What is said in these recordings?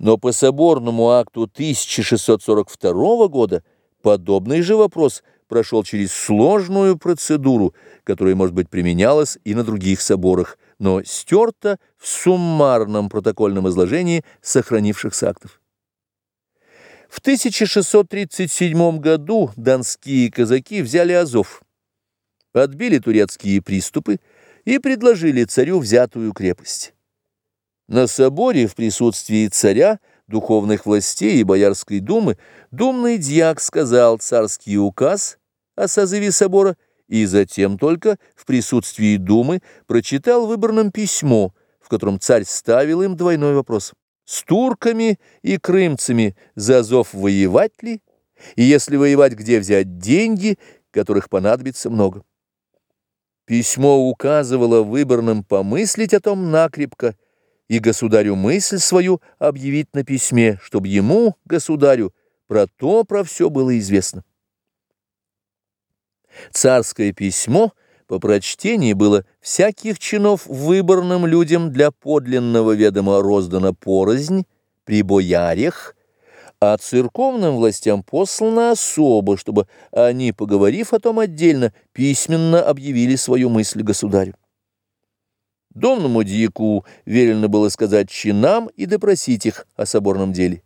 Но по соборному акту 1642 года подобный же вопрос прошел через сложную процедуру, которая, может быть, применялась и на других соборах, но стерта в суммарном протокольном изложении сохранившихся актов. В 1637 году донские казаки взяли Азов, отбили турецкие приступы и предложили царю взятую крепость. На соборе в присутствии царя, духовных властей и Боярской думы думный дьяк сказал царский указ о созыве собора и затем только в присутствии думы прочитал выборным письмо, в котором царь ставил им двойной вопрос. С турками и крымцами за Азов воевать ли? И если воевать, где взять деньги, которых понадобится много? Письмо указывало выборным помыслить о том накрепко, и государю мысль свою объявить на письме, чтобы ему, государю, про то, про все было известно. Царское письмо по прочтении было всяких чинов выборным людям для подлинного ведома роздано порознь при боярях, а церковным властям послано особо, чтобы они, поговорив о том отдельно, письменно объявили свою мысль государю. Домному дьяку велено было сказать чинам и допросить их о соборном деле.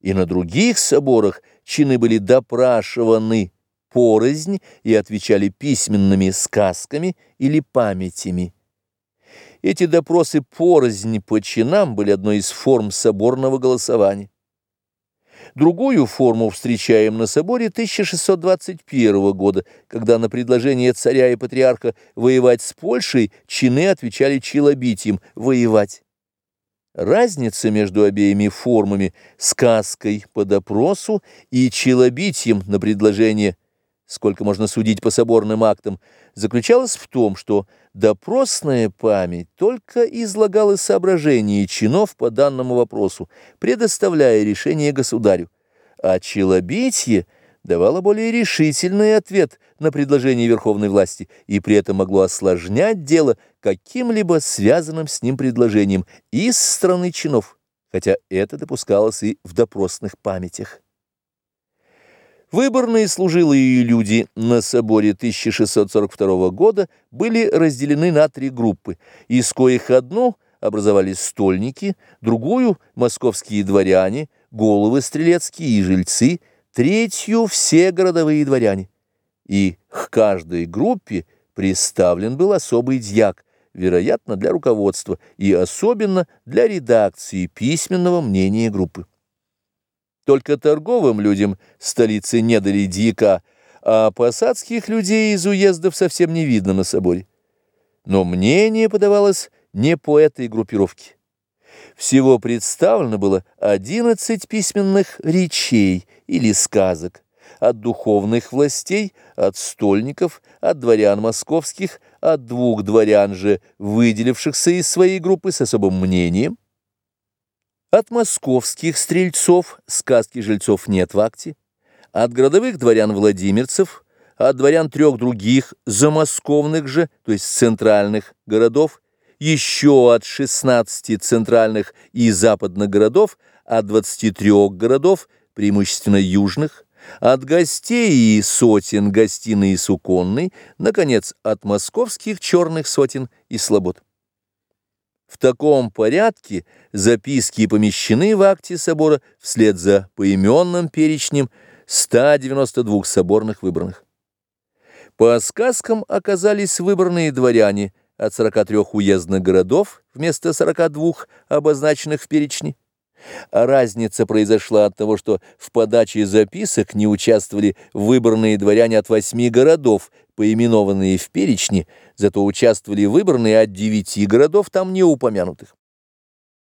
И на других соборах чины были допрашиваны порознь и отвечали письменными сказками или памятями. Эти допросы порознь по чинам были одной из форм соборного голосования. Другую форму встречаем на соборе 1621 года, когда на предложение царя и патриарха воевать с Польшей чины отвечали челобитием «воевать». Разница между обеими формами сказкой по допросу и челобитием на предложение сколько можно судить по соборным актам, заключалась в том, что допросная память только излагала соображения чинов по данному вопросу, предоставляя решение государю, а челобитие давало более решительный ответ на предложение верховной власти и при этом могло осложнять дело каким-либо связанным с ним предложением из стороны чинов, хотя это допускалось и в допросных памятях. Выборные служилые люди на соборе 1642 года были разделены на три группы, из коих одну образовали стольники, другую – московские дворяне, головы стрелецкие и жильцы, третью – все городовые дворяне. И к каждой группе представлен был особый дьяк, вероятно, для руководства и особенно для редакции письменного мнения группы. Только торговым людям столицы не дали дьяка, а посадских людей из уездов совсем не видно на соборе. Но мнение подавалось не по этой группировке. Всего представлено было 11 письменных речей или сказок от духовных властей, от стольников, от дворян московских, от двух дворян же, выделившихся из своей группы с особым мнением, от московских стрельцов сказки жильцов нет в акте, от городовых дворян-владимирцев, от дворян трех других замосковных же, то есть центральных городов, еще от 16 центральных и западных городов, от 23 городов, преимущественно южных, от гостей и сотен гостиной и суконной, наконец, от московских черных сотен и слобод. В таком порядке записки помещены в акте собора вслед за поименным перечнем 192 соборных выбранных. По сказкам оказались выбранные дворяне от 43 уездных городов вместо 42 обозначенных в перечне. Разница произошла от того, что в подаче записок не участвовали выбранные дворяне от восьми городов, поименованные в перечне, зато участвовали выбранные от девяти городов, там не упомянутых.